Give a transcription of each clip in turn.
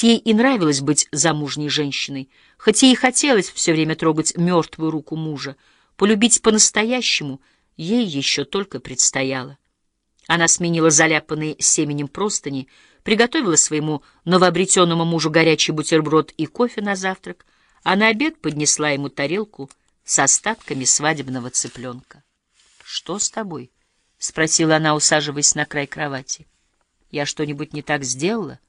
Ей и нравилось быть замужней женщиной, хоть ей и хотелось все время трогать мертвую руку мужа, полюбить по-настоящему ей еще только предстояло. Она сменила заляпанные семенем простыни, приготовила своему новообретенному мужу горячий бутерброд и кофе на завтрак, а на обед поднесла ему тарелку с остатками свадебного цыпленка. — Что с тобой? — спросила она, усаживаясь на край кровати. — Я что-нибудь не так сделала?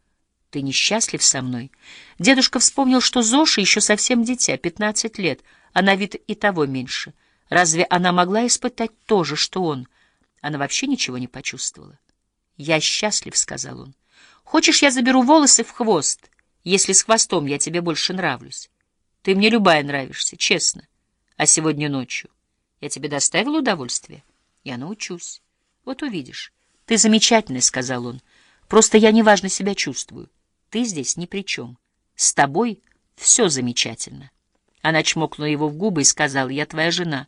Ты несчастлив со мной? Дедушка вспомнил, что Зоша еще совсем дитя, пятнадцать лет, а на вид и того меньше. Разве она могла испытать то же, что он? Она вообще ничего не почувствовала. «Я счастлив», — сказал он. «Хочешь, я заберу волосы в хвост, если с хвостом я тебе больше нравлюсь? Ты мне любая нравишься, честно. А сегодня ночью я тебе доставил удовольствие? Я научусь. Вот увидишь. Ты замечательный, — сказал он. Просто я неважно себя чувствую. Ты здесь ни при чем. С тобой все замечательно. Она чмокнула его в губы и сказала, я твоя жена.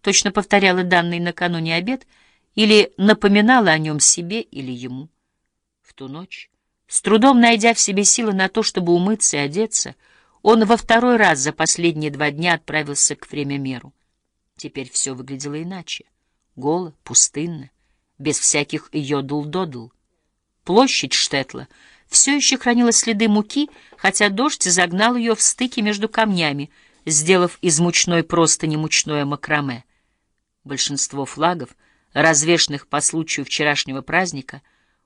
Точно повторяла данный накануне обед или напоминала о нем себе или ему. В ту ночь, с трудом найдя в себе силы на то, чтобы умыться и одеться, он во второй раз за последние два дня отправился к времямеру. Теперь все выглядело иначе. Голо, пустынно, без всяких йодл-додл. Площадь Штетла все еще хранила следы муки, хотя дождь загнал ее в стыки между камнями, сделав из мучной простыни мучное макраме. Большинство флагов, развешанных по случаю вчерашнего праздника,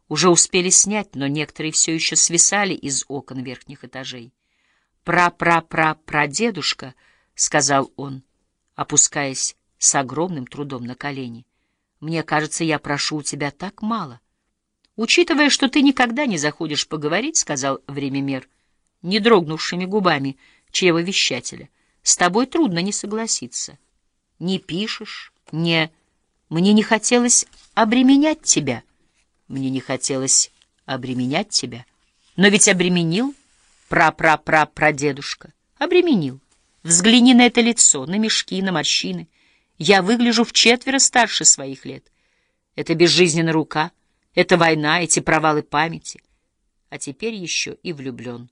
уже успели снять, но некоторые все еще свисали из окон верхних этажей. «Пра-пра-пра-прадедушка», — сказал он, опускаясь с огромным трудом на колени, — «мне кажется, я прошу у тебя так мало». «Учитывая, что ты никогда не заходишь поговорить, — сказал времемер, не дрогнувшими губами чьего вещателя, — с тобой трудно не согласиться. Не пишешь, не... Мне не хотелось обременять тебя. Мне не хотелось обременять тебя. Но ведь обременил пра-пра-пра-прадедушка. Обременил. Взгляни на это лицо, на мешки, на морщины. Я выгляжу в четверо старше своих лет. Это безжизненная рука — это война, эти провалы памяти. А теперь еще и влюблен.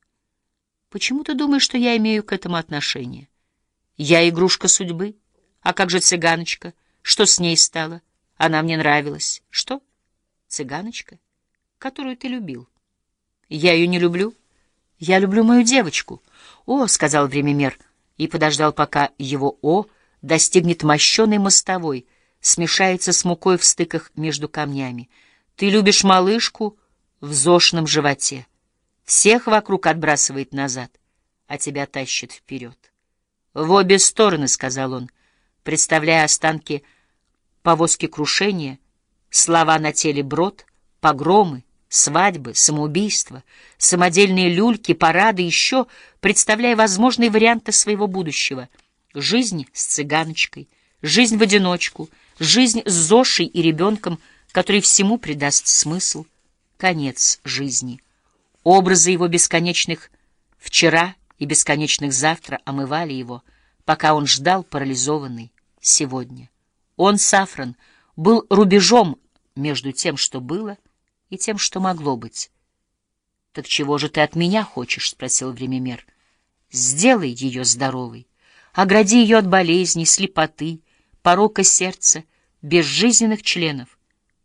Почему ты думаешь, что я имею к этому отношение? Я игрушка судьбы. А как же цыганочка? Что с ней стало? Она мне нравилась. Что? Цыганочка? Которую ты любил. Я ее не люблю. Я люблю мою девочку. О, — сказал времемер, и подождал, пока его «о» достигнет мощеной мостовой, смешается с мукой в стыках между камнями. Ты любишь малышку в зошном животе. Всех вокруг отбрасывает назад, а тебя тащит вперед. В обе стороны, — сказал он, представляя останки повозки крушения, слова на теле брод, погромы, свадьбы, самоубийства, самодельные люльки, парады, еще представляя возможные варианты своего будущего. Жизнь с цыганочкой, жизнь в одиночку, жизнь с Зошей и ребенком — который всему придаст смысл, конец жизни. Образы его бесконечных вчера и бесконечных завтра омывали его, пока он ждал парализованный сегодня. Он, Сафран, был рубежом между тем, что было, и тем, что могло быть. — Так чего же ты от меня хочешь? — спросил времемер. — Сделай ее здоровой, огради ее от болезней, слепоты, порока сердца, безжизненных членов.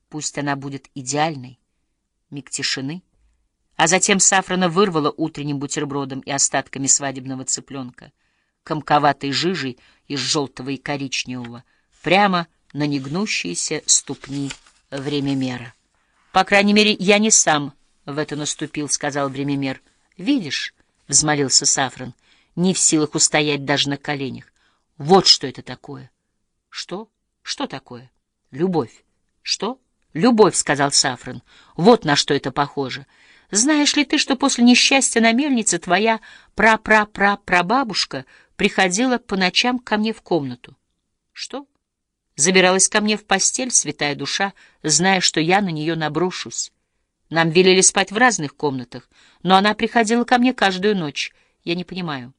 Пусть она будет идеальной. Миг тишины. А затем Сафрана вырвала утренним бутербродом и остатками свадебного цыпленка, комковатой жижей из желтого и коричневого, прямо на негнущиеся ступни времемера. «По крайней мере, я не сам в это наступил», — сказал времемер. «Видишь?» — взмолился Сафран, не в силах устоять даже на коленях. «Вот что это такое!» «Что? Что такое?» «Любовь. Что?» «Любовь», — сказал Сафран, — «вот на что это похоже. Знаешь ли ты, что после несчастья на мельнице твоя пра-пра-пра-прабабушка приходила по ночам ко мне в комнату?» «Что?» Забиралась ко мне в постель, святая душа, зная, что я на нее наброшусь. Нам велели спать в разных комнатах, но она приходила ко мне каждую ночь. Я не понимаю.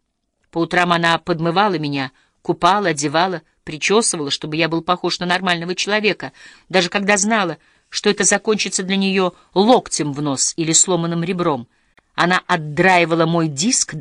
По утрам она подмывала меня, купала, одевала, причесывала, чтобы я был похож на нормального человека, даже когда знала, что это закончится для нее локтем в нос или сломанным ребром. Она отдраивала мой диск,